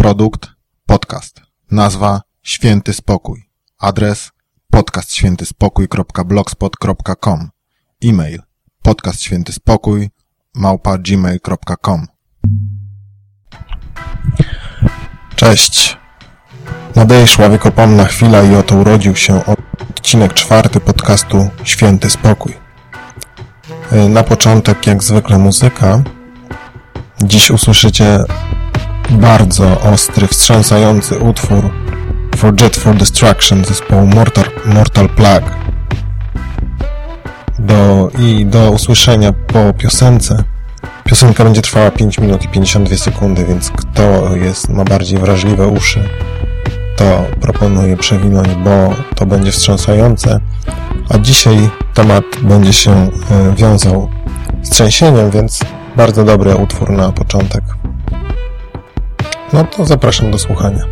Produkt podcast. Nazwa Święty Spokój. Adres podcastświętyspokój.blogspot.com. E-mail podcastświętyspokój gmail.com. Cześć. Nadejszła wiekopomna chwila i oto urodził się odcinek czwarty podcastu Święty Spokój. Na początek, jak zwykle, muzyka. Dziś usłyszycie bardzo ostry, wstrząsający utwór For Jet for Destruction zespołu Mortal, Mortal Plague. Do, I do usłyszenia po piosence. Piosenka będzie trwała 5 minut i 52 sekundy, więc kto jest, ma bardziej wrażliwe uszy, to proponuję przewinąć, bo to będzie wstrząsające. A dzisiaj temat będzie się e, wiązał z trzęsieniem, więc bardzo dobry utwór na początek. No to zapraszam do słuchania.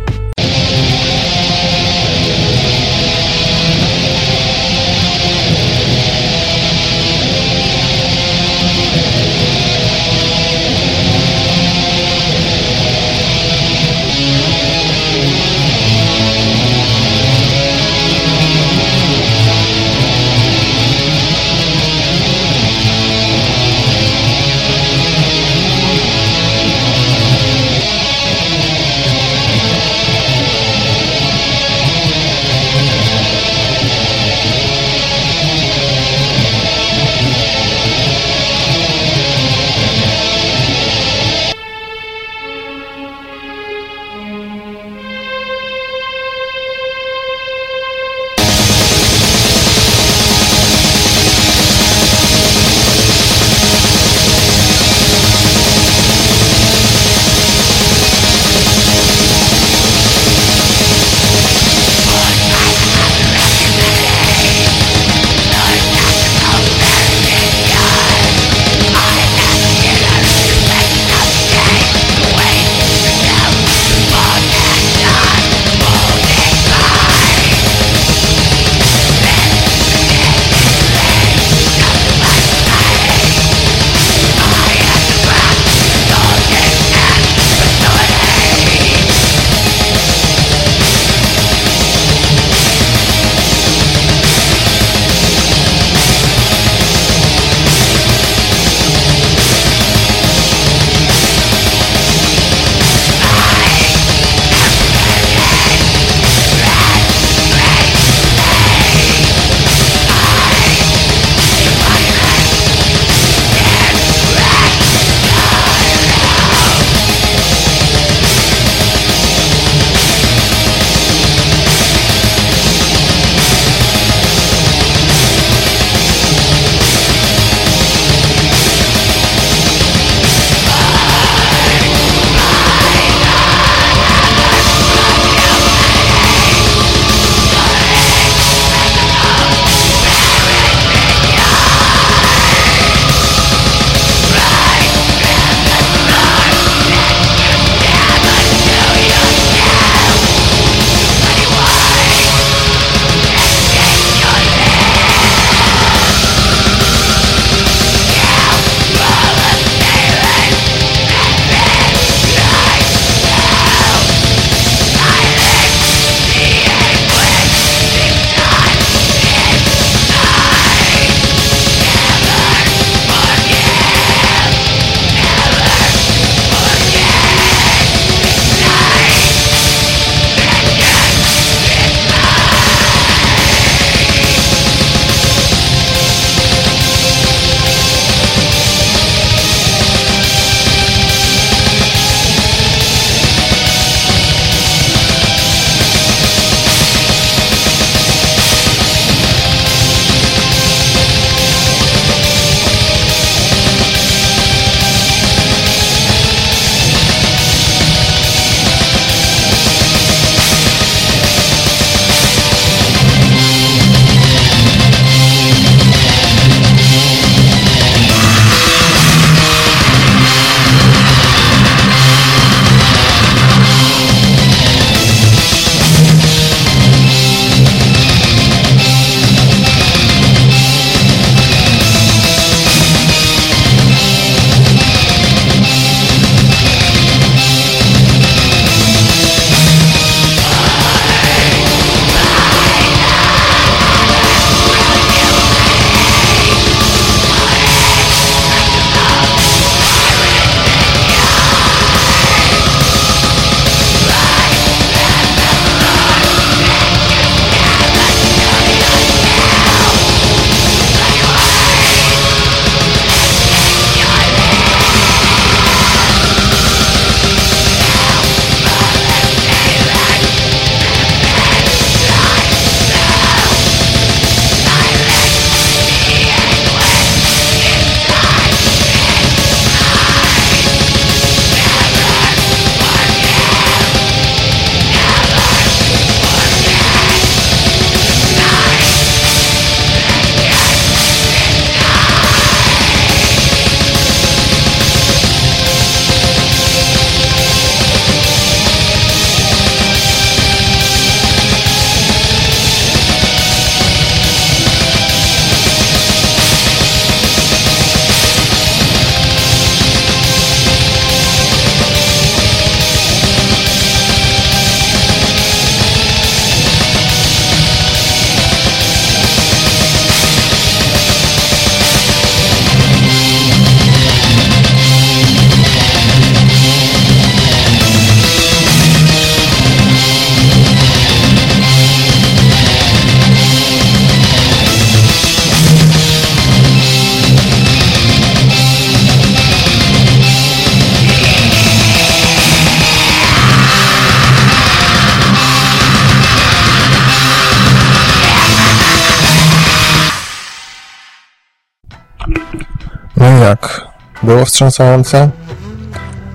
Jak było wstrząsające?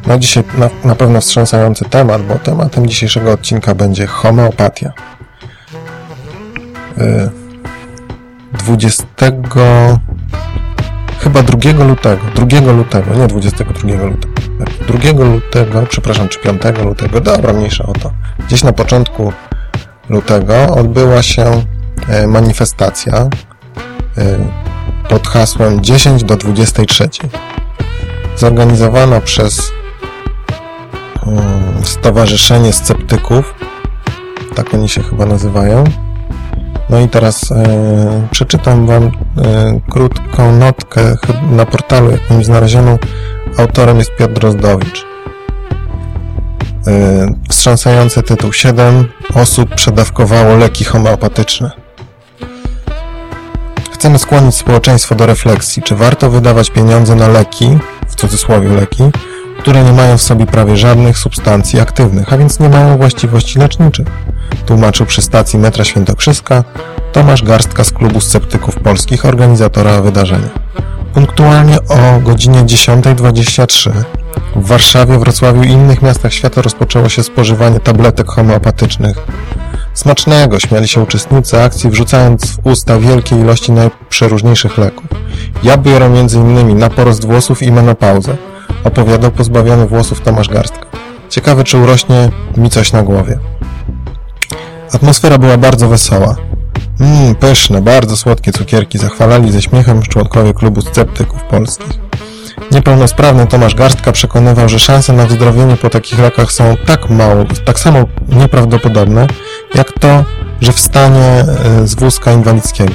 No dzisiaj na, na pewno wstrząsający temat, bo tematem dzisiejszego odcinka będzie homeopatia. 20 chyba 2 lutego, 2 lutego, nie 22 lutego, 2 lutego, przepraszam, czy 5 lutego, dobra, mniejsza o to. Gdzieś na początku lutego odbyła się e, manifestacja e, pod hasłem 10 do 23. Zorganizowana przez mm, Stowarzyszenie Sceptyków, tak oni się chyba nazywają, no i teraz e, przeczytam Wam e, krótką notkę na portalu jakimś znalezioną. Autorem jest Piotr Drozdowicz. E, wstrząsający tytuł 7 osób przedawkowało leki homeopatyczne. Chcemy skłonić społeczeństwo do refleksji, czy warto wydawać pieniądze na leki, w cudzysłowie leki, które nie mają w sobie prawie żadnych substancji aktywnych, a więc nie mają właściwości leczniczych tłumaczył przy stacji metra Świętokrzyska Tomasz Garstka z Klubu Sceptyków Polskich, organizatora wydarzenia. Punktualnie o godzinie 10.23 w Warszawie, Wrocławiu i innych miastach świata rozpoczęło się spożywanie tabletek homeopatycznych. Smacznego śmiali się uczestnicy akcji, wrzucając w usta wielkie ilości najprzeróżniejszych leków. Ja biorę m.in. na porost włosów i menopauzę, opowiadał pozbawiony włosów Tomasz Garstka. Ciekawe, czy urośnie mi coś na głowie. Atmosfera była bardzo wesoła. Mmm, pyszne, bardzo słodkie cukierki zachwalali ze śmiechem członkowie klubu sceptyków polskich. Niepełnosprawny Tomasz Garstka przekonywał, że szanse na wyzdrowienie po takich lekach są tak mało, tak samo nieprawdopodobne, jak to, że wstanie e, z wózka inwalidzkiego.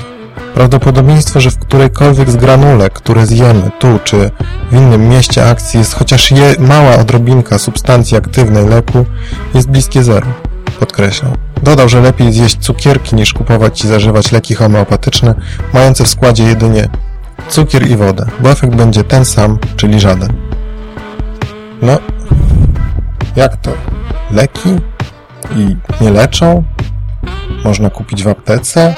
Prawdopodobieństwo, że w którejkolwiek z granulek, które zjemy tu czy w innym mieście akcji jest chociaż je, mała odrobinka substancji aktywnej leku jest bliskie zeru, podkreślał. Dodał, że lepiej zjeść cukierki niż kupować i zażywać leki homeopatyczne, mające w składzie jedynie cukier i wodę, bo efekt będzie ten sam, czyli żaden. No, jak to? Leki? I nie leczą? Można kupić w aptece?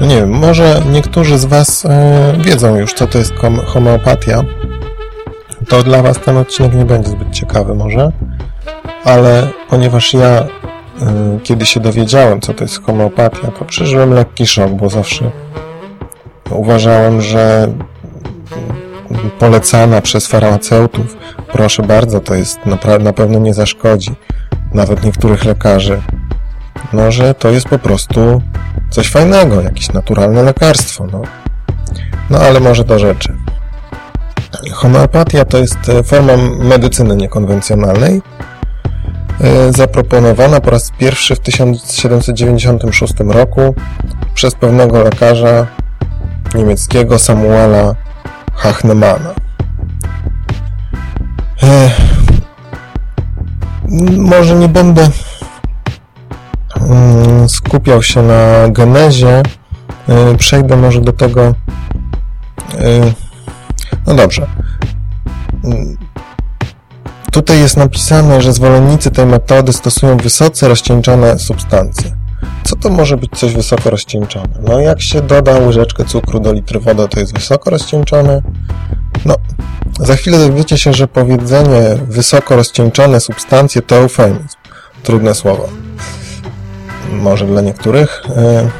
No nie wiem, może niektórzy z Was e, wiedzą już, co to jest homeopatia. To dla Was ten odcinek nie będzie zbyt ciekawy może, ale ponieważ ja Y, kiedy się dowiedziałem, co to jest homeopatia, to przeżyłem lekki szok, bo zawsze uważałem, że polecana przez farmaceutów, proszę bardzo, to jest na, na pewno nie zaszkodzi, nawet niektórych lekarzy, no, że to jest po prostu coś fajnego, jakieś naturalne lekarstwo, no. No, ale może do rzeczy. Homeopatia to jest e, forma medycyny niekonwencjonalnej, E, zaproponowana po raz pierwszy w 1796 roku przez pewnego lekarza niemieckiego Samuela Hachnemana. E, może nie będę mm, skupiał się na genezie, e, przejdę może do tego no dobrze Tutaj jest napisane, że zwolennicy tej metody stosują wysoce rozcieńczone substancje. Co to może być coś wysoko rozcieńczone? No jak się doda łyżeczkę cukru do litry wody, to jest wysoko rozcieńczone? No, za chwilę dowiecie się, że powiedzenie wysoko rozcieńczone substancje to eufemizm. Trudne słowo. Może dla niektórych. E,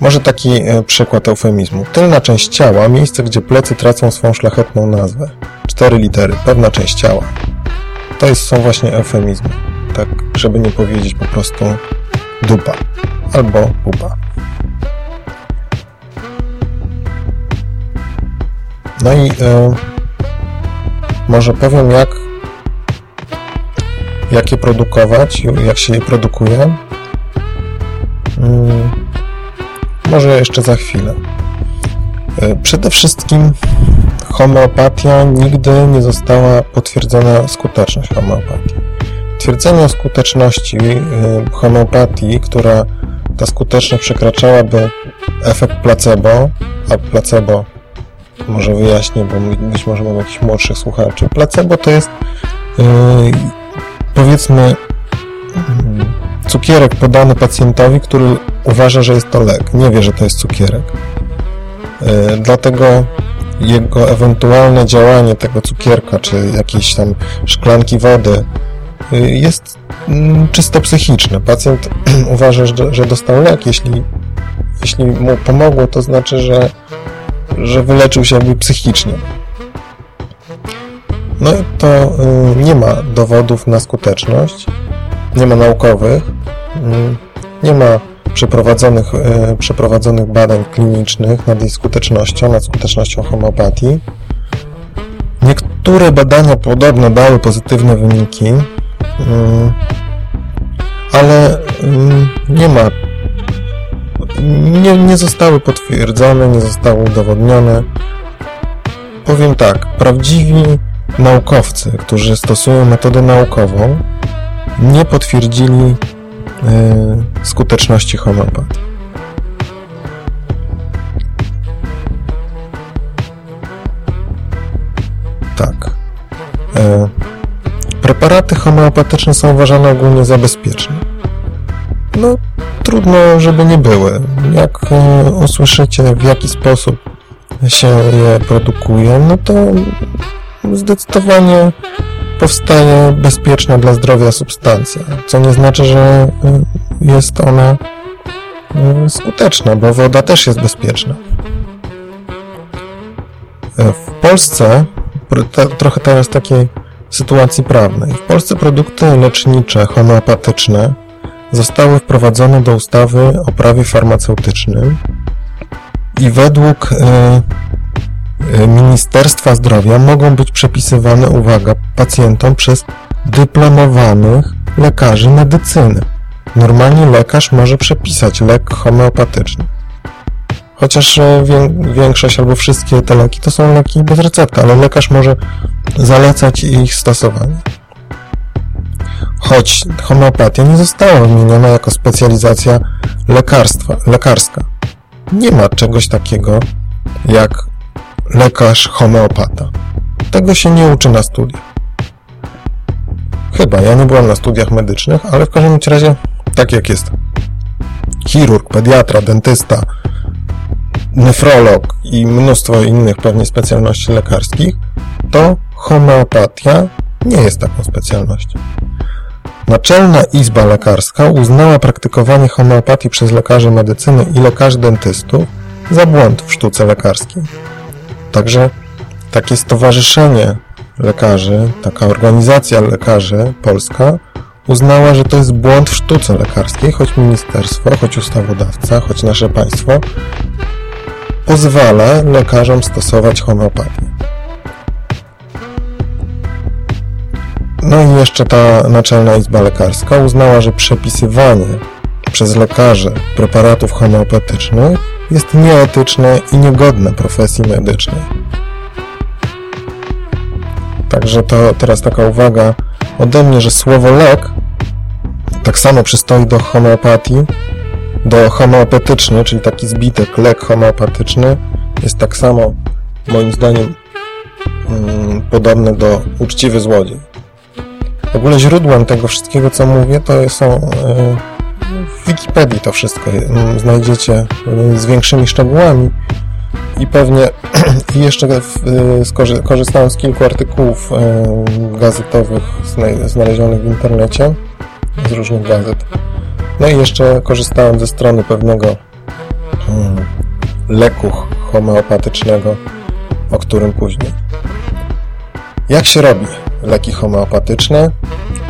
może taki e, przykład eufemizmu. Tylna część ciała, miejsce, gdzie plecy tracą swą szlachetną nazwę. Cztery litery, pewna część ciała. To jest, są właśnie eufemizmy. Tak, żeby nie powiedzieć po prostu dupa albo pupa. No i e, może powiem jak jak je produkować, jak się je produkuje. Hmm, może jeszcze za chwilę. E, przede wszystkim homeopatia nigdy nie została potwierdzona skuteczność homeopatii. Twierdzenie o skuteczności y, homeopatii, która ta skuteczność przekraczałaby efekt placebo, a placebo może wyjaśnię, bo być może mam jakichś młodszych słuchaczy. Placebo to jest yy, powiedzmy yy, cukierek podany pacjentowi, który uważa, że jest to lek. Nie wie, że to jest cukierek. Yy, dlatego jego ewentualne działanie tego cukierka, czy jakiejś tam szklanki wody jest mm, czysto psychiczne. Pacjent uważa, że dostał lek, jeśli, jeśli mu pomogło, to znaczy, że, że wyleczył się psychicznie. No i to y, nie ma dowodów na skuteczność, nie ma naukowych, y, nie ma przeprowadzonych, y, przeprowadzonych badań klinicznych nad jej skutecznością, nad skutecznością homeopatii. Niektóre badania podobno dały pozytywne wyniki, ale nie ma, nie, nie zostały potwierdzone, nie zostały udowodnione. Powiem tak, prawdziwi naukowcy, którzy stosują metodę naukową, nie potwierdzili y, skuteczności homeopatii. Tak. Y, preparaty homeopatyczne są uważane ogólnie za bezpieczne. No, trudno, żeby nie były. Jak y, usłyszycie, w jaki sposób się je produkuje, no to zdecydowanie powstaje bezpieczna dla zdrowia substancja, co nie znaczy, że y, jest ona y, skuteczna, bo woda też jest bezpieczna. W Polsce, trochę teraz takiej sytuacji prawnej, w Polsce produkty lecznicze homeopatyczne zostały wprowadzone do ustawy o prawie farmaceutycznym i według y, E, Ministerstwa Zdrowia mogą być przepisywane, uwaga, pacjentom przez dyplomowanych lekarzy medycyny. Normalnie lekarz może przepisać lek homeopatyczny. Chociaż e, większość albo wszystkie te leki to są leki bez recepty, ale lekarz może zalecać ich stosowanie. Choć homeopatia nie została wymieniona jako specjalizacja lekarstwa, lekarska. Nie ma czegoś takiego jak lekarz homeopata. Tego się nie uczy na studiach. Chyba, ja nie byłem na studiach medycznych, ale w każdym razie tak jak jest chirurg, pediatra, dentysta, nefrolog i mnóstwo innych pewnie specjalności lekarskich, to homeopatia nie jest taką specjalnością. Naczelna Izba Lekarska uznała praktykowanie homeopatii przez lekarzy medycyny i lekarzy dentystów za błąd w sztuce lekarskiej. Także takie stowarzyszenie lekarzy, taka organizacja lekarzy polska uznała, że to jest błąd w sztuce lekarskiej, choć ministerstwo, choć ustawodawca, choć nasze państwo pozwala lekarzom stosować homeopatię. No i jeszcze ta Naczelna Izba Lekarska uznała, że przepisywanie przez lekarzy preparatów homeopatycznych jest nieetyczne i niegodne profesji medycznej. Także to teraz taka uwaga ode mnie, że słowo lek tak samo przystoi do homeopatii, do homeopatyczny, czyli taki zbitek lek homeopatyczny jest tak samo moim zdaniem mm, podobny do uczciwy złodziej. W ogóle źródłem tego wszystkiego, co mówię, to są y, w Wikipedii to wszystko mm, znajdziecie y, z większymi szczegółami i pewnie i jeszcze y, korzystałem z kilku artykułów gazetowych znalezionych w internecie z różnych gazet. No i jeszcze korzystałem ze strony pewnego hmm, leku homeopatycznego, o którym później. Jak się robi leki homeopatyczne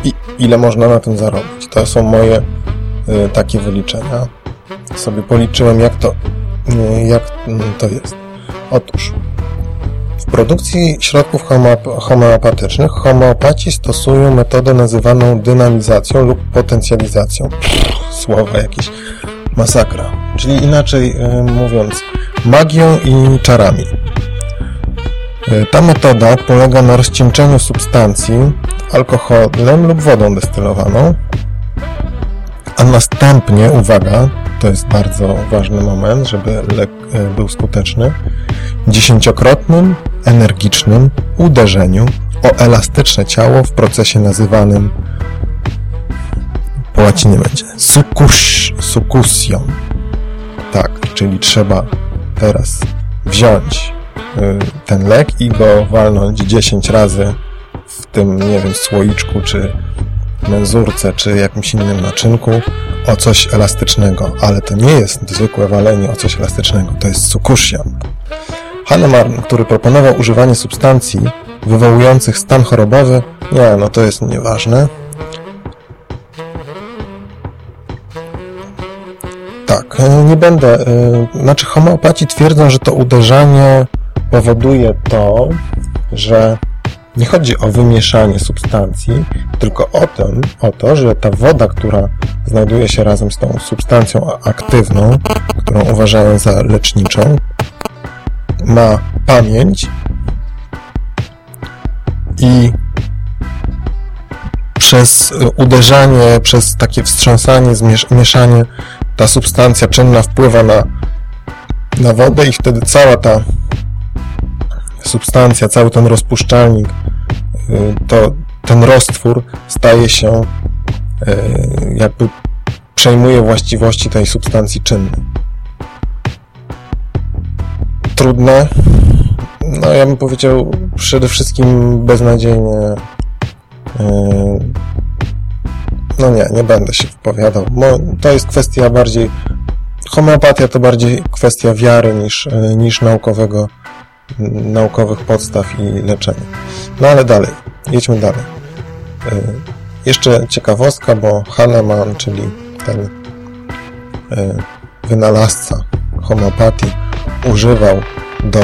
i ile można na tym zarobić? To są moje Y, takie wyliczenia. Sobie policzyłem, jak to, y, jak to jest. Otóż produkcji środków homeopatycznych homeopaci stosują metodę nazywaną dynamizacją lub potencjalizacją. Pff, słowa jakieś masakra. Czyli inaczej y, mówiąc, magią i czarami. Ta metoda polega na rozcieńczeniu substancji alkoholem lub wodą destylowaną a następnie, uwaga, to jest bardzo ważny moment, żeby lek e, był skuteczny, dziesięciokrotnym, energicznym uderzeniu o elastyczne ciało w procesie nazywanym po łacinie będzie sukus. Tak, czyli trzeba teraz wziąć ten lek i go walnąć 10 razy w tym, nie wiem, słoiczku, czy menzurce, czy jakimś innym naczynku o coś elastycznego, ale to nie jest zwykłe walenie o coś elastycznego, to jest Sukushian. Hahnemann, który proponował używanie substancji wywołujących stan chorobowy, nie, no to jest nieważne. Tak, e, nie będę, e, znaczy homeopaci twierdzą, że to uderzanie powoduje to, że nie chodzi o wymieszanie substancji, tylko o, o to, że ta woda, która znajduje się razem z tą substancją aktywną, którą uważają za leczniczą, ma pamięć i przez uderzanie, przez takie wstrząsanie, mieszanie, ta substancja czynna wpływa na, na wodę i wtedy cała ta substancja, cały ten rozpuszczalnik, y, to ten roztwór staje się y, jakby przejmuje właściwości tej substancji czynnej. Trudne, no ja bym powiedział przede wszystkim beznadziejnie y, no nie, nie będę się wypowiadał. To jest kwestia bardziej homeopatia to bardziej kwestia wiary niż, niż naukowego naukowych podstaw i leczenia. No ale dalej, jedźmy dalej. E, jeszcze ciekawostka, bo Hahnemann, czyli ten e, wynalazca homeopatii, używał do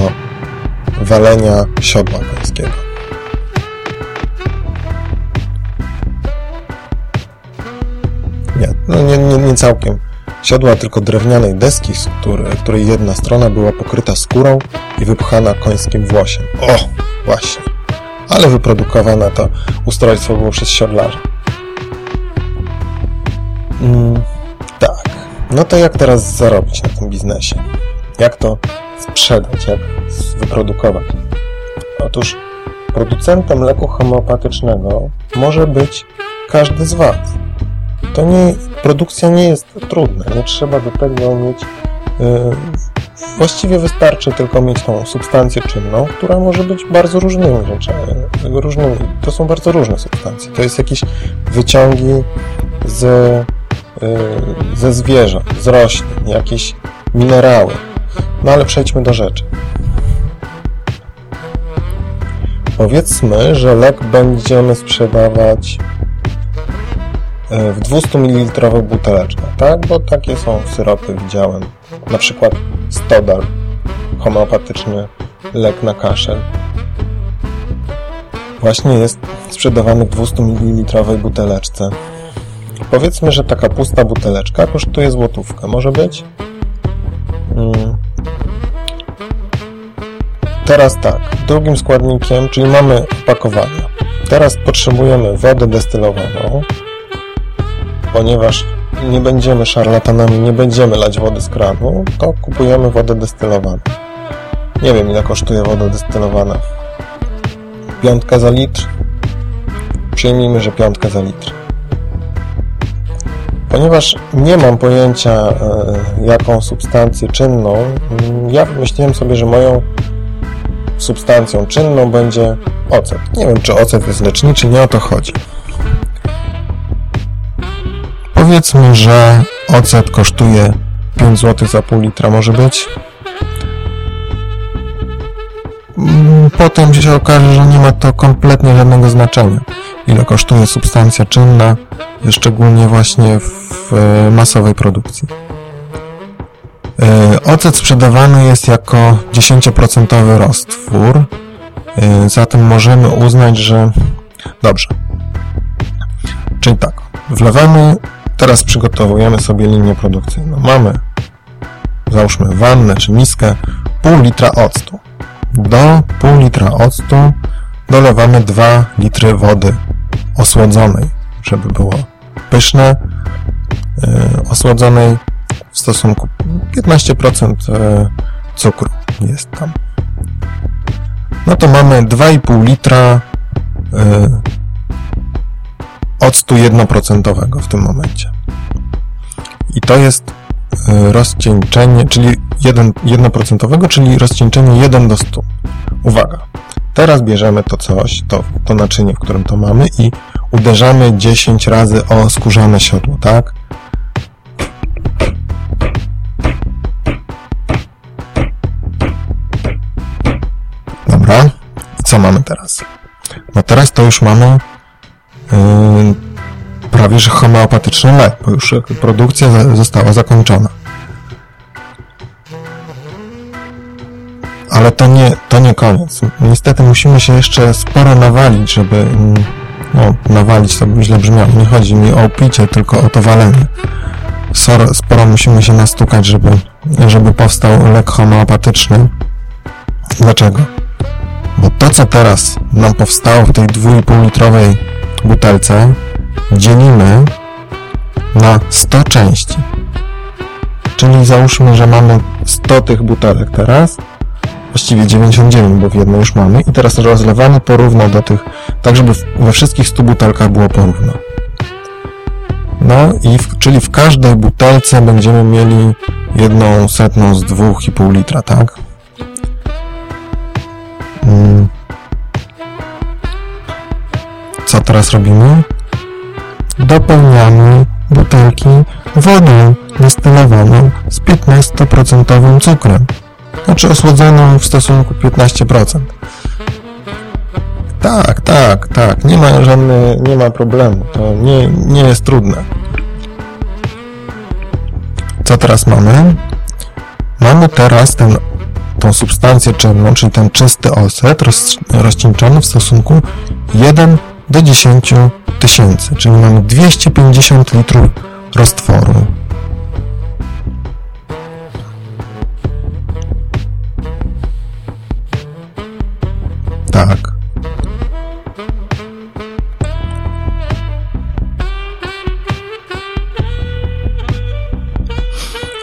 walenia siodła końskiego. Nie, no nie, nie, nie całkiem siodła, tylko drewnianej deski, z której, której jedna strona była pokryta skórą i wypchana końskim włosiem. O, właśnie. Ale wyprodukowane to ustrojstwo było przez siodlarza. Mm, tak. No to jak teraz zarobić na tym biznesie? Jak to sprzedać? Jak wyprodukować? Otóż producentem leku homeopatycznego może być każdy z Was. To nie, produkcja nie jest trudna, nie trzeba do tego mieć yy, Właściwie wystarczy tylko mieć tą substancję czynną, która może być bardzo różnymi rzeczami. Różnymi. To są bardzo różne substancje. To jest jakieś wyciągi z, yy, ze zwierząt, z roślin, jakieś minerały. No ale przejdźmy do rzeczy. Powiedzmy, że lek będziemy sprzedawać w 200 ml buteleczkach, tak? Bo takie są syropy, widziałem. Na przykład Stodal, homeopatyczny lek na kaszel. Właśnie jest sprzedawany w 200 ml buteleczce. Powiedzmy, że taka pusta buteleczka kosztuje złotówkę. Może być? Hmm. Teraz tak, drugim składnikiem, czyli mamy opakowanie. Teraz potrzebujemy wodę destylowaną, ponieważ nie będziemy szarlatanami, nie będziemy lać wody z kranu, to kupujemy wodę destylowaną. Nie wiem ile kosztuje woda destylowana. Piątka za litr? Przyjmijmy, że piątka za litr. Ponieważ nie mam pojęcia e, jaką substancję czynną, mm, ja wymyśliłem sobie, że moją substancją czynną będzie ocet. Nie wiem, czy ocet jest leczniczy, nie o to chodzi. Powiedzmy, że ocet kosztuje 5 zł za pół litra, może być. Mm, potem się okaże, że nie ma to kompletnie żadnego znaczenia, ile kosztuje substancja czynna, szczególnie właśnie w masowej produkcji. E, ocet sprzedawany jest jako 10% roztwór, e, zatem możemy uznać, że... Dobrze. Czyli tak, wlewamy Teraz przygotowujemy sobie linię produkcyjną. Mamy, załóżmy, wannę czy miskę, pół litra octu. Do pół litra octu dolewamy 2 litry wody osłodzonej, żeby było pyszne, yy, osłodzonej w stosunku 15% yy, cukru jest tam. No to mamy 2,5 litra yy, octu 1% w tym momencie. I to jest e, rozcieńczenie, czyli 1%, 1%, czyli rozcieńczenie 1 do 100. Uwaga. Teraz bierzemy to coś, to, to naczynie, w którym to mamy i uderzamy 10 razy o skórzane siodło, tak? Dobra. I co mamy teraz? No teraz to już mamy prawie że homeopatyczny lek, bo już produkcja została zakończona. Ale to nie, to nie koniec. Niestety musimy się jeszcze sporo nawalić, żeby... Mm, no, nawalić to źle brzmiało. Nie chodzi mi o picie, tylko o to walenie. Sporo, sporo musimy się nastukać, żeby, żeby powstał lek homeopatyczny. Dlaczego? Bo to, co teraz nam powstało w tej 2,5 litrowej butelce, dzielimy na 100 części. Czyli załóżmy, że mamy 100 tych butelek teraz, właściwie 99, bo w jednej już mamy i teraz rozlewamy porówno do tych, tak żeby we wszystkich 100 butelkach było porówno. No i w, czyli w każdej butelce będziemy mieli jedną setną z 2,5 litra, tak? Co teraz robimy? Dopełniamy butelki wodą destylowaną z 15% cukrem znaczy osłodzoną w stosunku 15%. Tak, tak, tak, nie ma żadnej, nie ma problemu, to nie, nie jest trudne. Co teraz mamy? Mamy teraz ten, tą substancję czerwoną, czyli ten czysty oset roz, rozcieńczony w stosunku 1 do 10 tysięcy, czyli mamy 250 litrów roztworu. tak.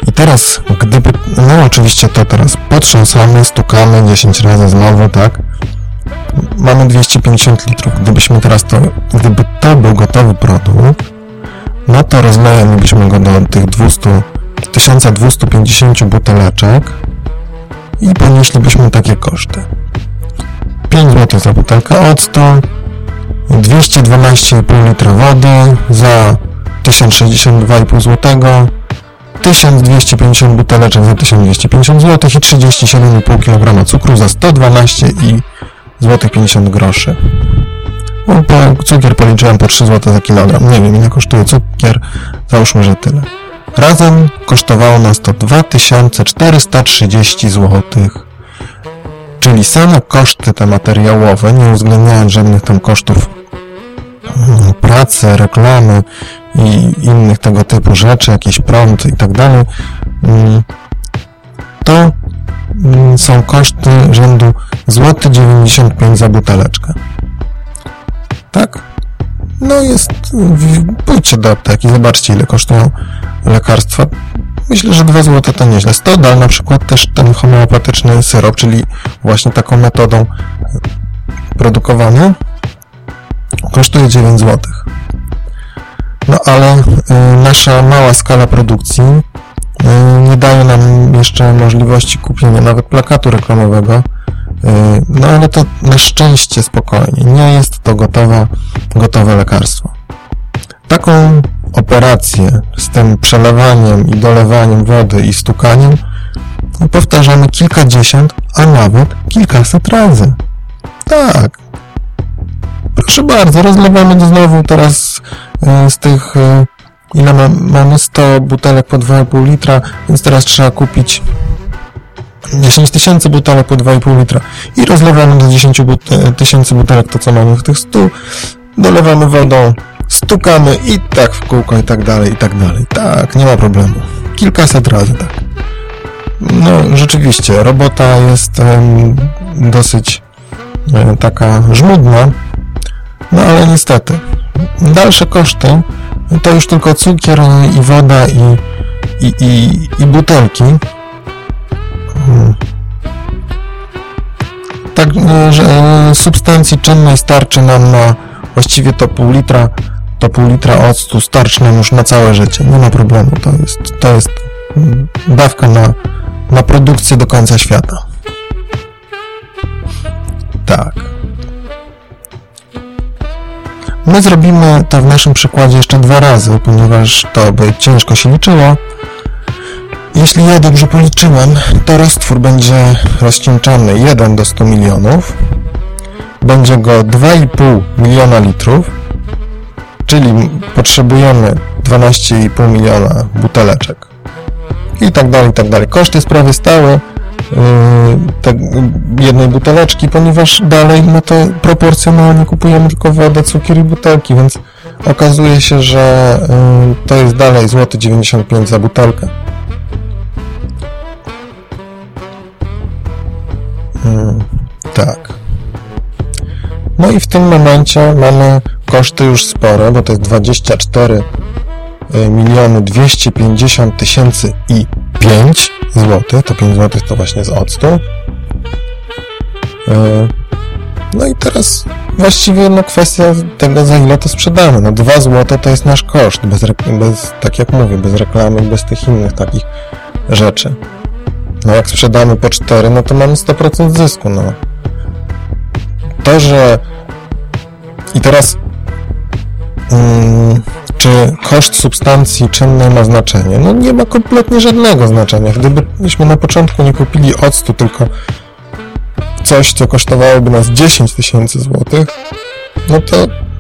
I teraz, gdyby, no oczywiście to teraz potrząsamy, stukamy 10 razy znowu, tak? Mamy 250 litrów. Gdybyśmy teraz to, gdyby to był gotowy produkt, no to rozlejemy go do tych 200, 1250 buteleczek i ponieślibyśmy takie koszty. 5 zł za butelkę octu, 212,5 litra wody za 1062,5 zł, 1250 buteleczek za 1250 zł i 37,5 kg cukru za 112 i zł 50 groszy. No, cukier policzyłem po 3 zł za kilogram. Nie wiem ile kosztuje cukier, załóżmy, że tyle. Razem kosztowało nas to 2430 zł czyli same koszty te materiałowe, nie uwzględniając żadnych tam kosztów mm, pracy, reklamy i innych tego typu rzeczy, jakiś prąd i tak dalej, mm, to są koszty rzędu złoty 95 za buteleczkę. Tak? No jest, pójdźcie do apteki, zobaczcie ile kosztują lekarstwa. Myślę, że 2 zł to nieźle. Stodal na przykład też ten homeopatyczny syrop, czyli właśnie taką metodą produkowany, kosztuje 9 zł. No ale y, nasza mała skala produkcji nie daje nam jeszcze możliwości kupienia nawet plakatu reklamowego. Y, no ale to na szczęście spokojnie. Nie jest to gotowe, gotowe lekarstwo. Taką operację z tym przelewaniem i dolewaniem wody i stukaniem powtarzamy kilkadziesiąt, a nawet kilkaset razy. Tak. Proszę bardzo, rozlewamy znowu teraz e, z tych, e, ile ma, mamy 100 butelek po 2,5 litra, więc teraz trzeba kupić 10 tysięcy butelek po 2,5 litra i rozlewamy do 10 tysięcy butelek to, co mamy w tych 100, dolewamy wodą, stukamy i tak w kółko i tak dalej, i tak dalej. Tak, nie ma problemu. Kilkaset razy tak. No, rzeczywiście, robota jest dosyć um, taka żmudna, no ale niestety. Dalsze koszty to już tylko cukier i woda i, i, i, i butelki. Hmm. Tak, e, że e, substancji czynnej starczy nam na właściwie to pół litra to pół litra octu starczy nam już na całe życie. Nie ma problemu. To jest, to jest dawka na, na produkcję do końca świata. tak. My zrobimy to w naszym przykładzie jeszcze dwa razy, ponieważ to by ciężko się liczyło. Jeśli ja dobrze policzyłem, to roztwór będzie rozcieńczany 1 do 100 milionów. Będzie go 2,5 miliona litrów, czyli potrzebujemy 12,5 miliona buteleczek. I tak dalej, i tak dalej. Koszt jest prawie stały te jednej buteleczki, ponieważ dalej no to proporcjonalnie kupujemy tylko wodę, cukier i butelki, więc okazuje się, że to jest dalej złoty 95 za butelkę. Hmm, tak. No i w tym momencie mamy koszty już spore, bo to jest 24 y, miliony 250 tysięcy i 5 zł, to 5 zł to właśnie z octu. Y, no i teraz właściwie no kwestia tego, za ile to sprzedamy. No 2 zł to jest nasz koszt, bez, bez, tak jak mówię, bez reklamy, bez tych innych takich rzeczy. No jak sprzedamy po 4, no to mamy 100% zysku, no. To, że... I teraz... Mm, czy koszt substancji czynnej ma znaczenie? No nie ma kompletnie żadnego znaczenia. Gdybyśmy na początku nie kupili octu, tylko coś, co kosztowałoby nas 10 tysięcy złotych, no to,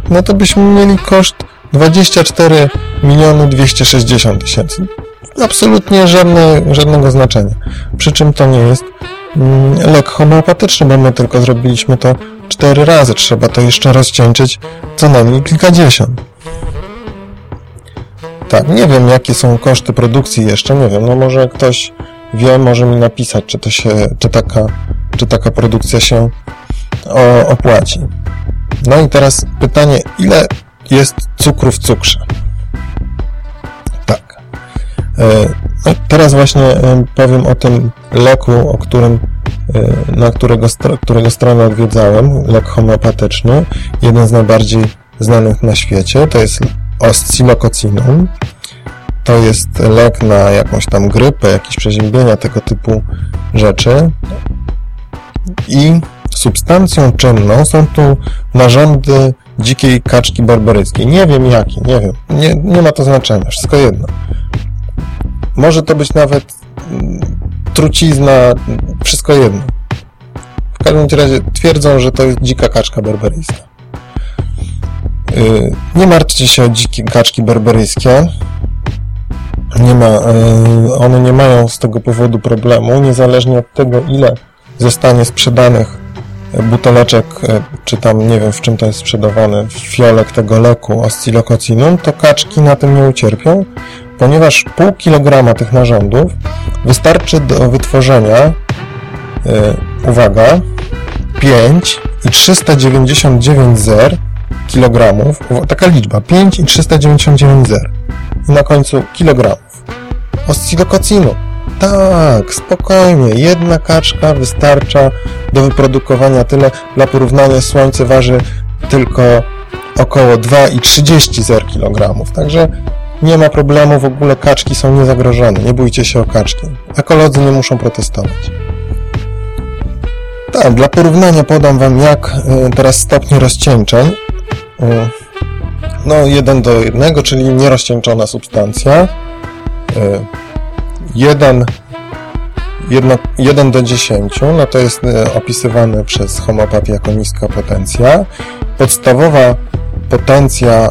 no to byśmy mieli koszt 24 miliony 260 tysięcy absolutnie żadne, żadnego znaczenia. Przy czym to nie jest mm, lek homeopatyczny, bo my tylko zrobiliśmy to cztery razy. Trzeba to jeszcze rozcieńczyć co najmniej kilkadziesiąt. Tak, nie wiem jakie są koszty produkcji jeszcze, nie wiem, no może ktoś wie, może mi napisać, czy to się, czy taka, czy taka produkcja się o, opłaci. No i teraz pytanie, ile jest cukru w cukrze? E, no, teraz właśnie e, powiem o tym leku, o którym, e, na którego, którego stronę odwiedzałem, lek homeopatyczny, jeden z najbardziej znanych na świecie, to jest oscillococinum. To jest lek na jakąś tam grypę, jakieś przeziębienia, tego typu rzeczy. I substancją czynną są tu narządy dzikiej kaczki barbaryckiej. Nie wiem jakie, nie wiem. Nie, nie ma to znaczenia, wszystko jedno. Może to być nawet mm, trucizna, wszystko jedno. W każdym razie twierdzą, że to jest dzika kaczka berberyjska. Nie martwcie się o dzikie kaczki berberyjskie. Nie ma, y, one nie mają z tego powodu problemu, niezależnie od tego, ile zostanie sprzedanych buteleczek, y, czy tam nie wiem w czym to jest sprzedawane, fiolek tego leku oscillococinum, to kaczki na tym nie ucierpią, ponieważ pół kilograma tych narządów wystarczy do wytworzenia, uwaga, 5 i 399 zer kilogramów, taka liczba, 5 i 399 zer i na końcu kilogramów oscillococinu. Tak, spokojnie, jedna kaczka wystarcza do wyprodukowania tyle. Dla porównania słońce waży tylko około 2,30 zer kilogramów, także nie ma problemu, w ogóle kaczki są niezagrożone. Nie bójcie się o kaczki. Ekolodzy nie muszą protestować. Tak, dla porównania podam Wam jak e, teraz stopnie rozcieńczeń. E, no 1 do 1, czyli nierozcieńczona substancja. 1, 1, 1 do 10, no to jest e, opisywane przez homopatię jako niska potencja. Podstawowa potencja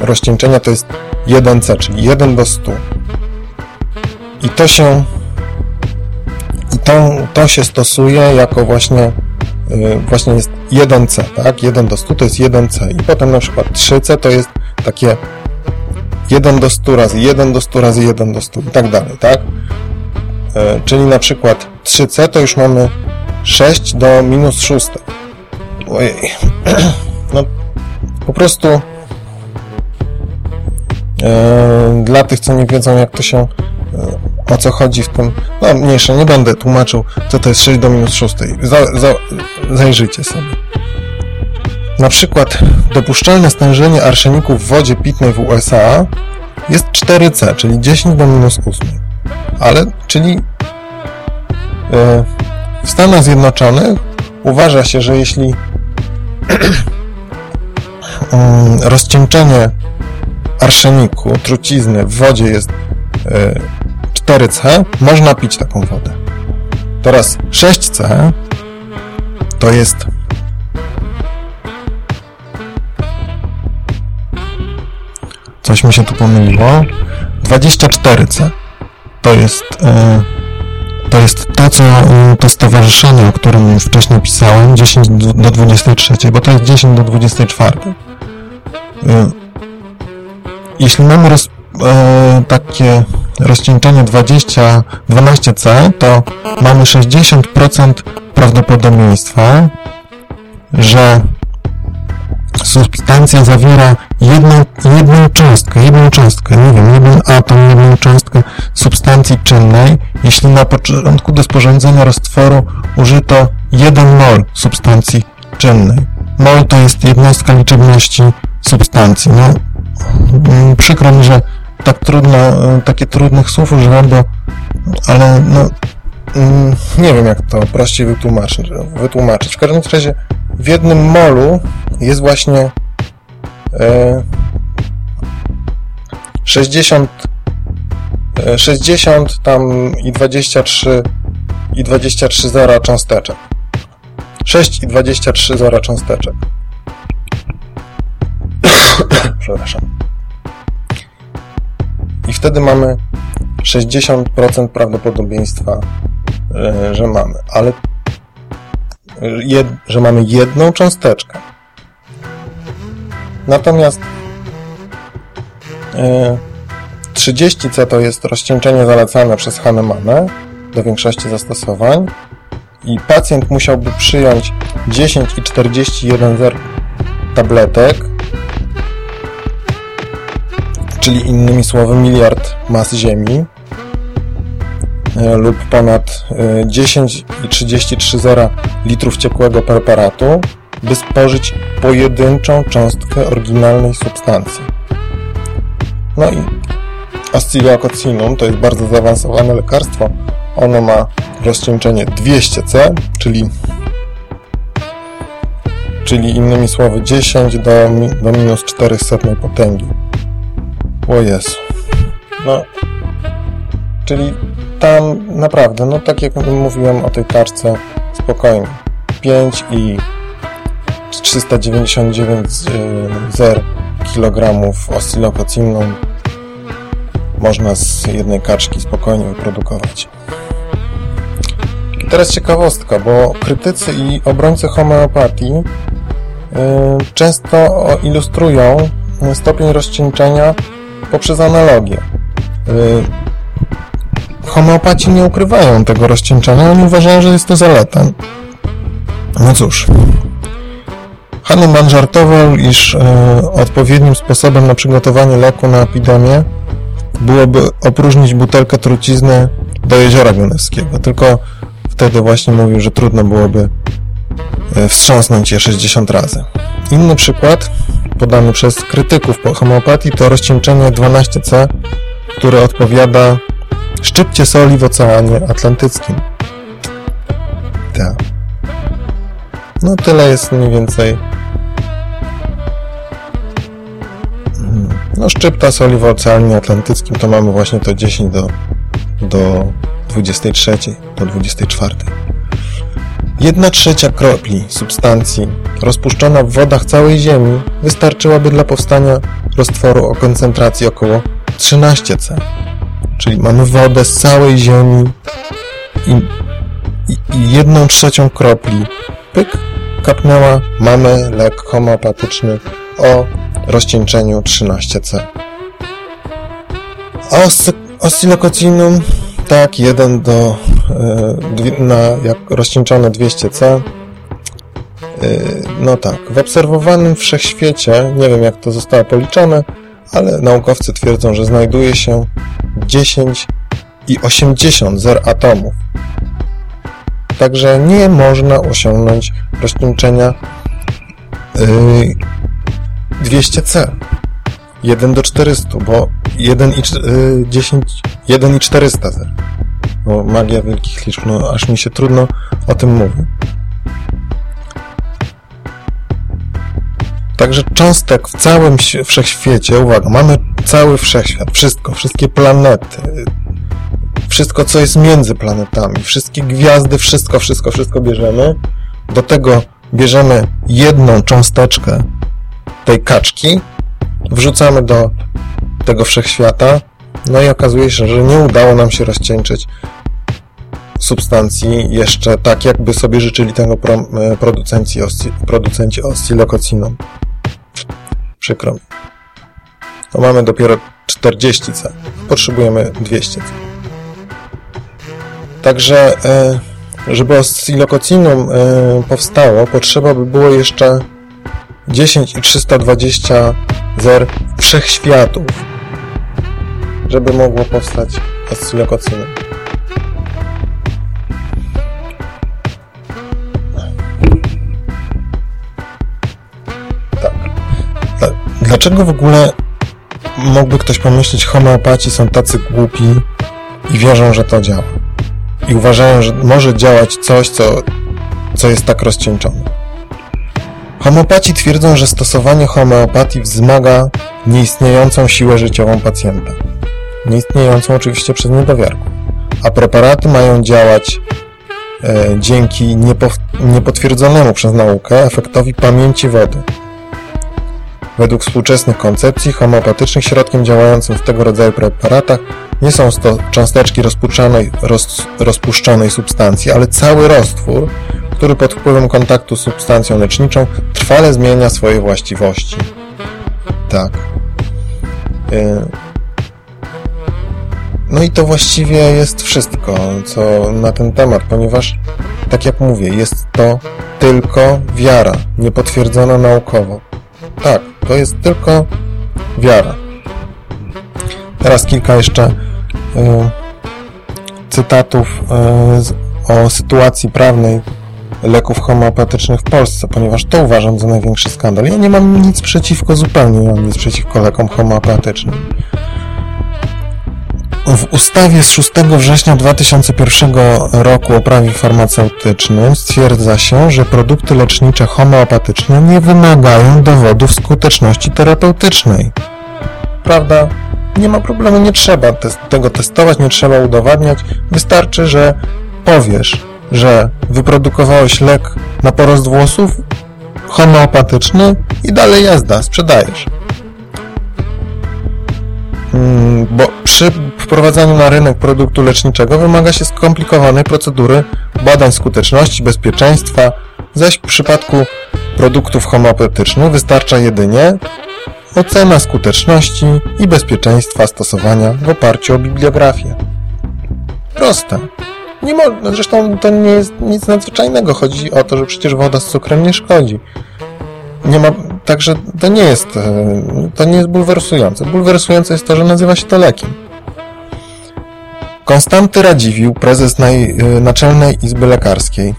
rozcieńczenia to jest 1C, czyli 1 do 100. I to się i to, to się stosuje jako właśnie właśnie jest 1C, tak? 1 do 100 to jest 1C i potem na przykład 3C to jest takie 1 do 100 razy 1 do 100 razy 1 do 100 i tak dalej, tak? Yy, czyli na przykład 3C to już mamy 6 do minus 6. Ojej. No po prostu E, dla tych, co nie wiedzą, jak to się, o co chodzi w tym, no mniejsze, nie będę tłumaczył, co to jest 6 do minus 6. Za, za, zajrzyjcie sobie. Na przykład dopuszczalne stężenie arszeniku w wodzie pitnej w USA jest 4C, czyli 10 do minus 8. Ale, czyli e, w Stanach Zjednoczonych uważa się, że jeśli mm, rozcieńczenie arszeniku, trucizny w wodzie jest 4C, można pić taką wodę. Teraz 6C to jest coś mi się tu pomyliło 24C to jest e, to jest to, co e, to stowarzyszenie, o którym wcześniej pisałem 10 do 23, bo to jest 10 do 24 e, jeśli mamy roz, takie rozcieńczenie 20, 12C, to mamy 60% prawdopodobieństwa, że substancja zawiera jedną, jedną cząstkę, jedną cząstkę, nie wiem, jeden atom, jedną cząstkę substancji czynnej, jeśli na początku do sporządzenia roztworu użyto 1 mol substancji czynnej. Mol to jest jednostka liczebności substancji. No, mm, przykro mi, że tak trudno, e, takie trudnych słów używam, bo, ale no, mm, nie wiem jak to prościej wytłumaczyć. wytłumaczyć. W każdym razie w jednym molu jest właśnie e, 60 60 e, tam i 23 i 23 zera cząsteczek. 6 i 23 zera cząsteczek. Przepraszam. I wtedy mamy 60% prawdopodobieństwa, e, że mamy, ale jed, że mamy jedną cząsteczkę. Natomiast 30C e, to jest rozcieńczenie zalecane przez Hahnemana do większości zastosowań i pacjent musiałby przyjąć 10 i 41 tabletek czyli innymi słowy miliard mas Ziemi e, lub ponad 10,33 e, litrów ciekłego preparatu, by spożyć pojedynczą cząstkę oryginalnej substancji. No i Oscillococcinum to jest bardzo zaawansowane lekarstwo. Ono ma rozcieńczenie 200C, czyli czyli innymi słowy 10 do, do minus 400 potęgi. O Jezu. No, czyli tam naprawdę, no tak jak mówiłem o tej kartce, spokojnie. 5 i 399 zer kg oscylokocynum można z jednej kaczki spokojnie wyprodukować. I teraz ciekawostka, bo krytycy i obrońcy homeopatii yy, często ilustrują stopień rozcieńczenia poprzez analogię. Y, homeopaci nie ukrywają tego rozcieńczenia, oni uważają, że jest to zaleta. No cóż, Hahnemann żartował, iż e, odpowiednim sposobem na przygotowanie leku na epidemię byłoby opróżnić butelkę trucizny do jeziora Genewskiego. Tylko wtedy właśnie mówił, że trudno byłoby wstrząsnąć je 60 razy. Inny przykład podany przez krytyków po homeopatii to rozcieńczenie 12C, które odpowiada szczypcie soli w Oceanie Atlantyckim. Tak. No tyle jest mniej więcej hmm. no szczypta soli w Oceanie Atlantyckim to mamy właśnie to 10 do, do 23, do 24. Jedna trzecia kropli substancji rozpuszczona w wodach całej Ziemi wystarczyłaby dla powstania roztworu o koncentracji około 13C. Czyli mamy wodę z całej Ziemi i, i, i jedną trzecią kropli pyk, kapnęła, mamy lek homeopatyczny o rozcieńczeniu 13C. Os oscylococcinum tak, 1 do, na jak rozcieńczone 200C. E, no tak, w obserwowanym wszechświecie, nie wiem jak to zostało policzone, ale naukowcy twierdzą, że znajduje się 10 i 80 zer atomów. Także nie można osiągnąć rozcieńczenia 200C. 1 do 400, bo 1 i 10, 1 i 400 zer bo magia wielkich liczb, no aż mi się trudno o tym mówi. Także cząstek w całym wszechświecie, uwaga, mamy cały wszechświat, wszystko, wszystkie planety, wszystko co jest między planetami, wszystkie gwiazdy, wszystko, wszystko, wszystko bierzemy. Do tego bierzemy jedną cząsteczkę tej kaczki, wrzucamy do tego wszechświata, no i okazuje się, że nie udało nam się rozcieńczyć substancji jeszcze tak, jakby sobie życzyli tego e, producenci, oscy, producenci. Przykro mi. To mamy dopiero 40C. Potrzebujemy 200C. Także, e, żeby oscillokocinum e, powstało, potrzeba by było jeszcze 10 i 320 zer wszechświatów, żeby mogło powstać oscillokocinum. Dlaczego w ogóle mógłby ktoś pomyśleć, homeopaci są tacy głupi i wierzą, że to działa? I uważają, że może działać coś, co, co jest tak rozcieńczone. Homeopaci twierdzą, że stosowanie homeopatii wzmaga nieistniejącą siłę życiową pacjenta. Nieistniejącą oczywiście przez niedowiarków. A preparaty mają działać e, dzięki niepotwierdzonemu przez naukę efektowi pamięci wody, Według współczesnych koncepcji homeopatycznych środkiem działającym w tego rodzaju preparatach nie są to cząsteczki rozpuszczonej, roz, rozpuszczonej substancji, ale cały roztwór, który pod wpływem kontaktu z substancją leczniczą trwale zmienia swoje właściwości. Tak. Y, no i to właściwie jest wszystko, co na ten temat, ponieważ, tak jak mówię, jest to tylko wiara, niepotwierdzona naukowo. Tak, to jest tylko wiara. Teraz kilka jeszcze y, cytatów y, o sytuacji prawnej leków homeopatycznych w Polsce, ponieważ to uważam za największy skandal. Ja nie mam nic przeciwko, zupełnie nie mam nic przeciwko lekom homeopatycznym. W ustawie z 6 września 2001 roku o prawie farmaceutycznym stwierdza się, że produkty lecznicze homeopatyczne nie wymagają dowodów skuteczności terapeutycznej. Prawda? Nie ma problemu, nie trzeba tego testować, nie trzeba udowadniać. Wystarczy, że powiesz, że wyprodukowałeś lek na porost włosów homeopatyczny i dalej jazda, sprzedajesz. Mm, bo przy wprowadzaniu na rynek produktu leczniczego wymaga się skomplikowanej procedury badań skuteczności, bezpieczeństwa, zaś w przypadku produktów homeopatycznych wystarcza jedynie ocena skuteczności i bezpieczeństwa stosowania w oparciu o bibliografię. Proste. Nie mo zresztą to nie jest nic nadzwyczajnego. Chodzi o to, że przecież woda z cukrem nie szkodzi nie ma, także to nie jest, e, to nie jest bulwersujące. Bulwersujące jest to, że nazywa się to lekiem. Konstanty Radziwił, prezes naj, e, Naczelnej Izby Lekarskiej,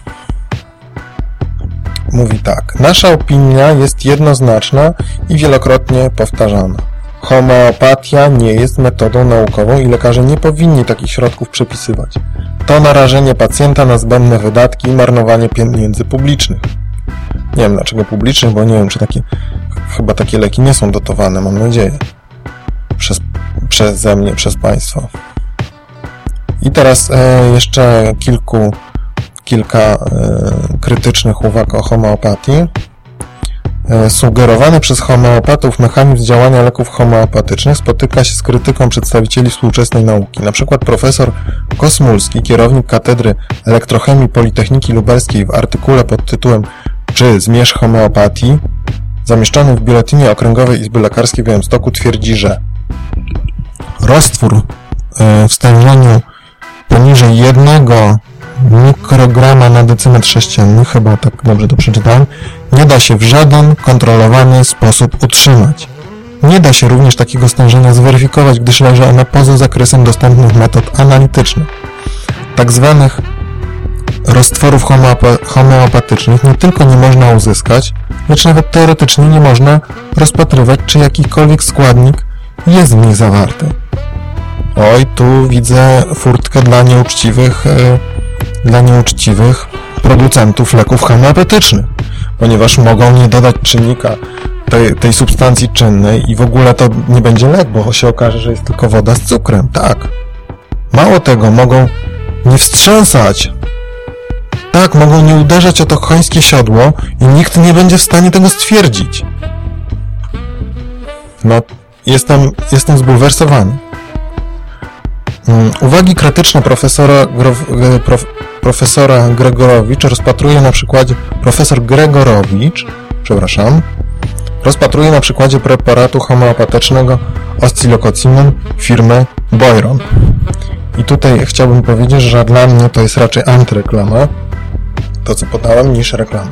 mówi tak. Nasza opinia jest jednoznaczna i wielokrotnie powtarzana. Homeopatia nie jest metodą naukową i lekarze nie powinni takich środków przepisywać. To narażenie pacjenta na zbędne wydatki i marnowanie pieniędzy publicznych. Nie wiem dlaczego publicznych, bo nie wiem, czy takie, chyba takie leki nie są dotowane, mam nadzieję. Przez, przeze mnie, przez Państwa. I teraz e, jeszcze kilku, kilka e, krytycznych uwag o homeopatii. E, sugerowany przez homeopatów mechanizm działania leków homeopatycznych spotyka się z krytyką przedstawicieli współczesnej nauki. Na przykład profesor Kosmulski, kierownik Katedry Elektrochemii Politechniki Lubelskiej w artykule pod tytułem czy zmierzch homeopatii, zamieszczony w Biuletynie Okręgowej Izby Lekarskiej w Białymstoku twierdzi, że roztwór w stężeniu poniżej jednego mikrograma na decymetr sześcienny, chyba tak dobrze to przeczytałem, nie da się w żaden kontrolowany sposób utrzymać. Nie da się również takiego stężenia zweryfikować, gdyż leży ono poza zakresem dostępnych metod analitycznych, tak zwanych roztworów homeopatycznych nie tylko nie można uzyskać, lecz nawet teoretycznie nie można rozpatrywać, czy jakikolwiek składnik jest w nich zawarty. Oj, tu widzę furtkę dla nieuczciwych, e, dla nieuczciwych producentów leków homeopatycznych, ponieważ mogą nie dodać czynnika tej, tej substancji czynnej i w ogóle to nie będzie lek, bo się okaże, że jest tylko woda z cukrem. Tak. Mało tego, mogą nie wstrząsać. Tak, mogą nie uderzać o to końskie siodło i nikt nie będzie w stanie tego stwierdzić. No, jestem, jestem zbulwersowany. Mm, uwagi krytyczne profesora, prof, profesora Gregorowicz rozpatruje na przykładzie profesor Gregorowicz, przepraszam, rozpatruje na przykładzie preparatu homeopatycznego oscillococinem firmy Boyron. I tutaj chciałbym powiedzieć, że dla mnie to jest raczej antyreklama, to co podałem, niż reklama.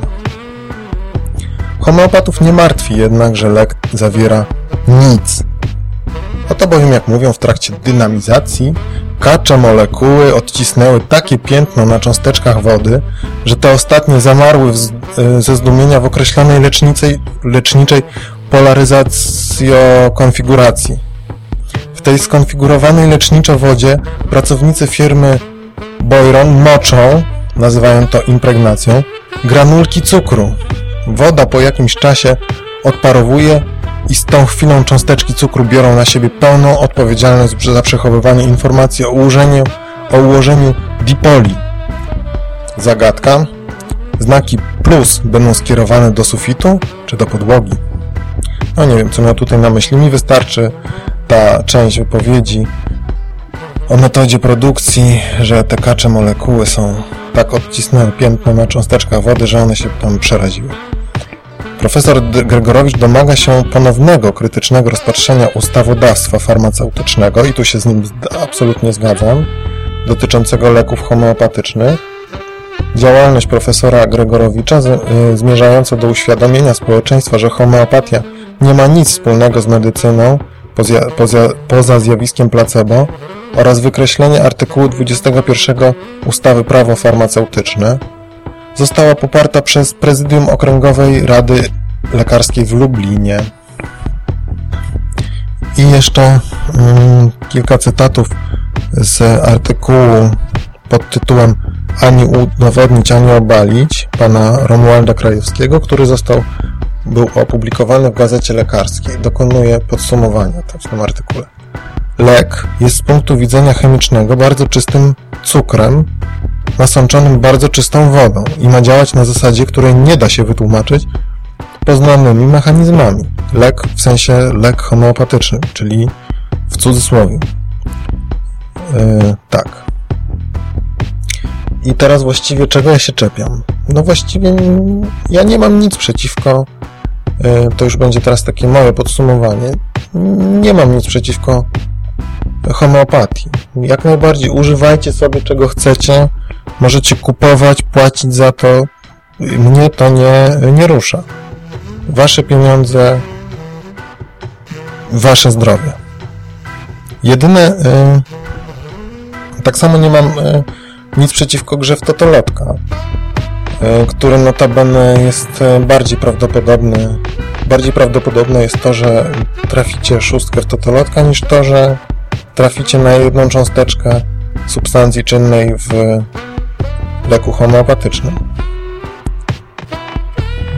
Homeopatów nie martwi jednak, że lek zawiera nic. Oto bowiem, jak mówią w trakcie dynamizacji, kacze molekuły odcisnęły takie piętno na cząsteczkach wody, że te ostatnie zamarły e, ze zdumienia w określonej leczniczej, leczniczej polaryzacjo-konfiguracji. W tej skonfigurowanej leczniczo wodzie pracownicy firmy Boyron moczą, nazywają to impregnacją, granulki cukru. Woda po jakimś czasie odparowuje i z tą chwilą cząsteczki cukru biorą na siebie pełną odpowiedzialność za przechowywanie informacji o ułożeniu, o ułożeniu dipoli. Zagadka. Znaki plus będą skierowane do sufitu czy do podłogi. No nie wiem, co miał tutaj na myśli. Mi wystarczy ta część wypowiedzi o metodzie produkcji, że te kacze molekuły są tak odcisnęły piętno na cząsteczkach wody, że one się tam przeraziły. Profesor Gregorowicz domaga się ponownego krytycznego rozpatrzenia ustawodawstwa farmaceutycznego i tu się z nim absolutnie zgadzam, dotyczącego leków homeopatycznych. Działalność profesora Gregorowicza y, zmierzająca do uświadomienia społeczeństwa, że homeopatia nie ma nic wspólnego z medycyną poza, poza, poza zjawiskiem placebo oraz wykreślenie artykułu 21 ustawy Prawo farmaceutyczne, została poparta przez Prezydium Okręgowej Rady Lekarskiej w Lublinie. I jeszcze mm, kilka cytatów z artykułu pod tytułem Ani udowodnić, ani obalić pana Romualda Krajewskiego, który został był opublikowany w Gazecie Lekarskiej. Dokonuje podsumowania w tym artykule. Lek jest z punktu widzenia chemicznego bardzo czystym cukrem, nasączonym bardzo czystą wodą i ma działać na zasadzie, której nie da się wytłumaczyć poznanymi mechanizmami. Lek w sensie lek homeopatyczny, czyli w cudzysłowie. Yy, tak. I teraz właściwie czego ja się czepiam? No właściwie ja nie mam nic przeciwko, yy, to już będzie teraz takie moje podsumowanie, nie mam nic przeciwko homeopatii. Jak najbardziej używajcie sobie czego chcecie, możecie kupować, płacić za to. Mnie to nie, nie rusza. Wasze pieniądze, wasze zdrowie. Jedyne, y, tak samo nie mam y, nic przeciwko grze w Totolotka, y, który notabene jest bardziej prawdopodobny. Bardziej prawdopodobne jest to, że traficie szóstkę w Totolotka, niż to, że traficie na jedną cząsteczkę substancji czynnej w leku homeopatycznym.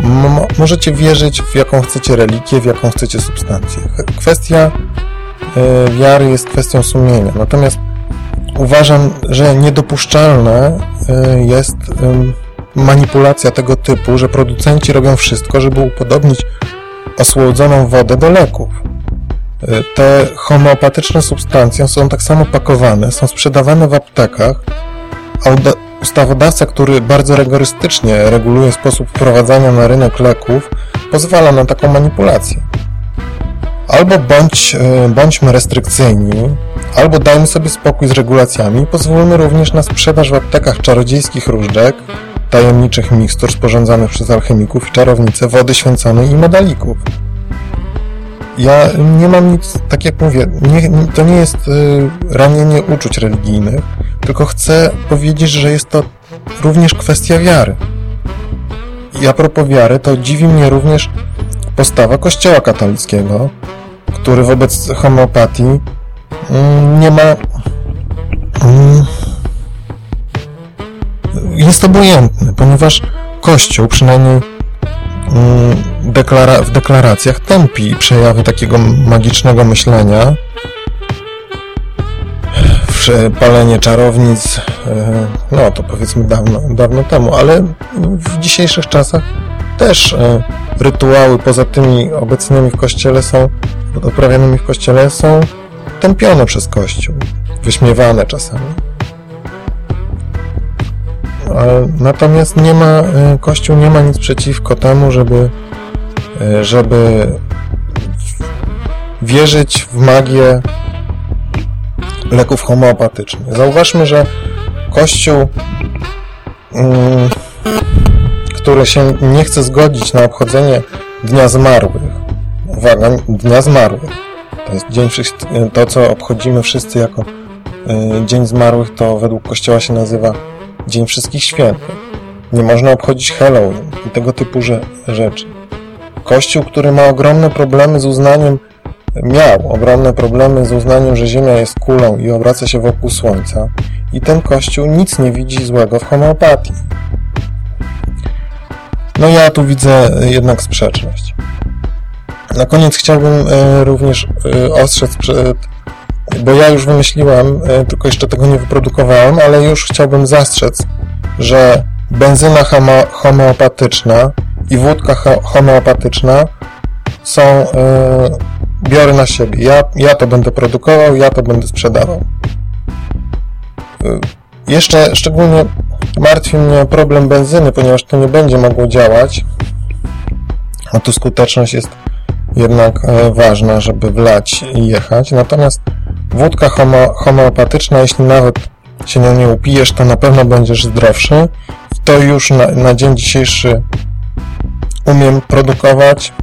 M możecie wierzyć w jaką chcecie religię, w jaką chcecie substancję. Kwestia y, wiary jest kwestią sumienia. Natomiast uważam, że niedopuszczalne y, jest y, manipulacja tego typu, że producenci robią wszystko, żeby upodobnić osłodzoną wodę do leków. Te homeopatyczne substancje są tak samo pakowane, są sprzedawane w aptekach, Ustawodawca, który bardzo rygorystycznie reguluje sposób wprowadzania na rynek leków, pozwala na taką manipulację. Albo bądź, e, bądźmy restrykcyjni, albo dajmy sobie spokój z regulacjami i pozwólmy również na sprzedaż w aptekach czarodziejskich różdżek, tajemniczych mikstur sporządzanych przez alchemików i czarownice, wody święconej i medalików. Ja nie mam nic, tak jak mówię, nie, to nie jest y, ranienie uczuć religijnych, tylko chcę powiedzieć, że jest to również kwestia wiary. I a propos wiary, to dziwi mnie również postawa Kościoła katolickiego, który wobec homeopatii mm, nie ma... Mm, jest obojętny, ponieważ Kościół, przynajmniej mm, deklara w deklaracjach tępi przejawy takiego magicznego myślenia, palenie czarownic, e, no to powiedzmy dawno, dawno temu, ale w dzisiejszych czasach też e, rytuały poza tymi obecnymi w kościele są, uprawianymi w kościele są tępione przez kościół, wyśmiewane czasami. Natomiast nie ma, e, kościół nie ma nic przeciwko temu, żeby, żeby wierzyć w magię leków homeopatycznych. Zauważmy, że Kościół, mm, który się nie chce zgodzić na obchodzenie Kościół, który ma ogromne problemy z uznaniem miał ogromne problemy z uznaniem, że Ziemia jest kulą i obraca się wokół Słońca i ten Kościół nic nie widzi złego w homeopatii. No ja tu widzę jednak sprzeczność. Na koniec chciałbym e, również e, ostrzec przed bo ja już wymyśliłem, e, tylko jeszcze tego nie wyprodukowałem, ale już chciałbym zastrzec, że benzyna homeopatyczna i wódka homeopatyczna są biorę na siebie. Ja, ja to będę produkował, ja to będę sprzedawał. Y, jeszcze szczególnie martwi mnie problem benzyny, ponieważ to nie będzie mogło działać, a tu skuteczność jest jednak e, ważna, żeby wlać i jechać. Natomiast wódka homo, homeopatyczna, jeśli nawet się nią nie upijesz, to na pewno będziesz zdrowszy. To już na, na dzień dzisiejszy umiem produkować,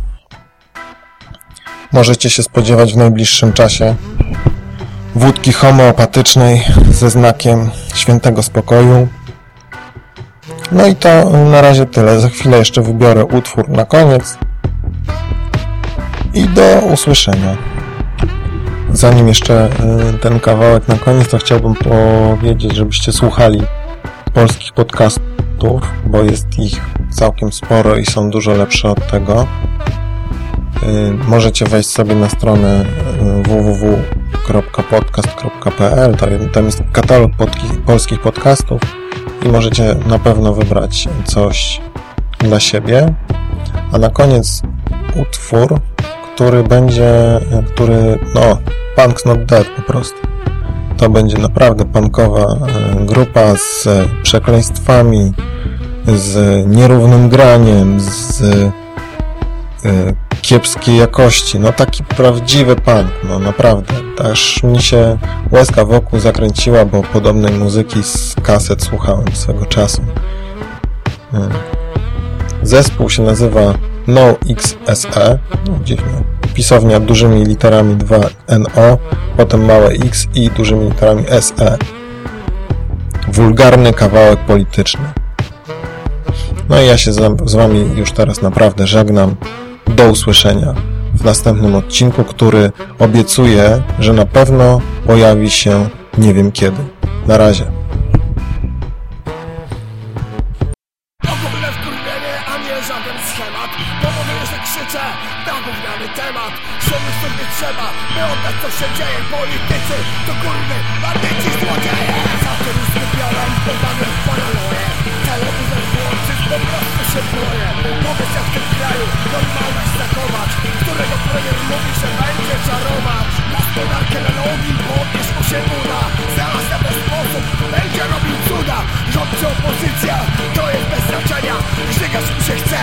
możecie się spodziewać w najbliższym czasie wódki homeopatycznej ze znakiem świętego spokoju. No i to na razie tyle. Za chwilę jeszcze wybiorę utwór na koniec. I do usłyszenia. Zanim jeszcze y, ten kawałek na koniec, to chciałbym powiedzieć, żebyście słuchali polskich podcastów, bo jest ich całkiem sporo i są dużo lepsze od tego. Y, możecie wejść sobie na stronę y, www.podcast.pl tam jest katalog polskich podcastów i możecie na pewno wybrać coś dla siebie. A na koniec utwór, który będzie, który, no, Punk's Not Dead po prostu. To będzie naprawdę punkowa y, grupa z przekleństwami, z nierównym graniem, z kiepskiej jakości. No taki prawdziwy punk, no naprawdę. Aż mi się łezka wokół zakręciła, bo podobnej muzyki z kaset słuchałem swego czasu. Zespół się nazywa No XSE, no, dziwne. Pisownia dużymi literami 2NO, potem małe X i dużymi literami SE. Wulgarny kawałek polityczny. No i ja się z Wami już teraz naprawdę żegnam. Do usłyszenia w następnym odcinku, który obiecuję, że na pewno pojawi się nie wiem kiedy. Na razie. Się dzieje Politycy to kurwy, bandyci złodzieje. Satyrusty biorą, podany w paranoję. Telewizor włączyć, po prostu się boję. Powiedz jak w tym kraju normalność zachować. Którego premier mówi, że będzie czarować Gospodarkę na nogi, podnieś mu się mura Zaraz na ten sposób będzie robił cuda Rząd czy opozycja, to jest bez znaczenia. Żygać mu się chce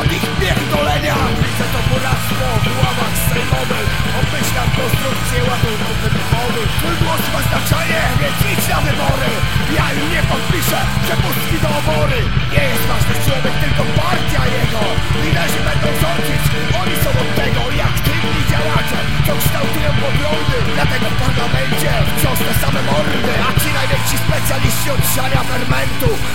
od ich pierdolenia. Widzę to poradztwo w łamach sejmowych. Obmyślam konstrukcję ładunków wybuchowych Twój głos ma znaczenie, więc idź na wybory. Ja im nie podpiszę przepustki do obory. Nie jest ważny człowiek, tylko partia jego. Liderzy będą rządzić, oni są od tego jak tylni działacze Co kształtują poglądy, dlatego w parlamencie wciąż te same mordy. A ci najwięksi specjaliści od siania fermentu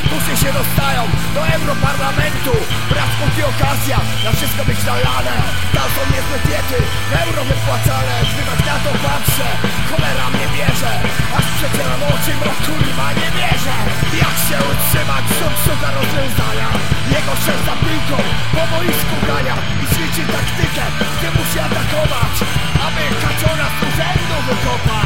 Duszy się dostają do Europarlamentu. Brat póki okazja, na wszystko być nalane. Tam są niezłe diety, euro wypłacane. Zbywać na to patrzę, cholera mnie bierze. Aż przecieram oczy, bo kurwa nie wierzę Jak się utrzymać, sąd szuka rozwiązania? Jego szef za po boisku gania I liczy taktykę, gdzie musi atakować Aby kaczora z urzędu wykopać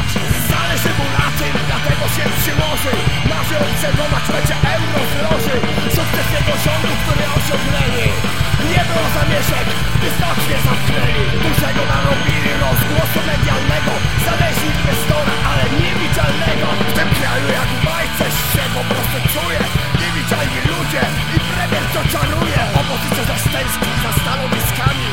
się przyłoży. Marzy obserwować mecze euro z loży Sukces jego rządu, który osiągnęli. Nie było zamieszek, gdy znacznie zamknęli. Dużego narobili rozgłosu medialnego. Znaleźli inwestora, ale niewidzialnego. W tym kraju jak w bajce się po prostu czuje. Niewidzialni ludzie i premier to czaruje. Opozycja zaś za stanowiskami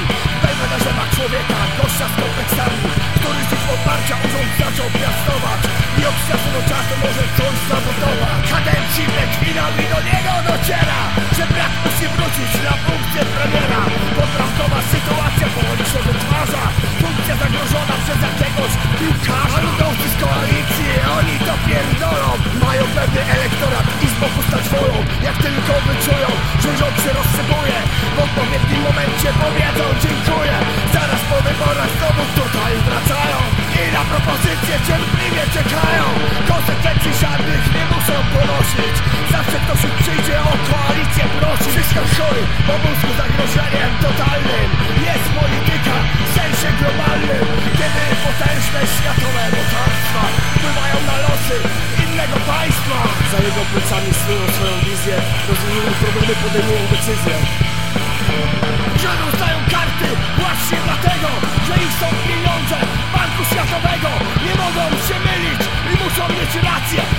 Belwederze ma człowieka, gościa z kompleksami Który z ich poparcia urząd zaczął piastować. I od czasu do czasu może coś zabudować Kadencji finał i do niego dociera Że brat musi wrócić na funkcję premiera. Poprawkowa sytuacja powoli się wytwarza Funkcja zagrożona przez jakiegoś piłkarza. Ludowcy z koalicji, oni to pierdolą. Mają pewny elektorat i z boku stać wolą Jak tylko wyczują, że rząd się rozsypuje W odpowiednim momencie powiedzą dziękuję Zaraz po wyborach znowu tutaj wracają. I na propozycje cierpliwie czekają. Konsekwencji żadnych nie muszą ponosić. Zawsze ktoś ich przyjdzie o koalicję prosić. Wszystko chory, bo mózgu zagrożeniem totalnym Jest polityka w sensie globalnym. Kiedy potężne światowe mocarstwa Wpływają na losy innego państwa. Za jego plecami słyną swoją wizję. Rozumieją problemy, podejmują decyzje rozdają karty właśnie dlatego, że ich są pieniądze Banku Światowego. Nie mogą się mylić i muszą mieć rację